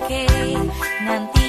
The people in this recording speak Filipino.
akin ng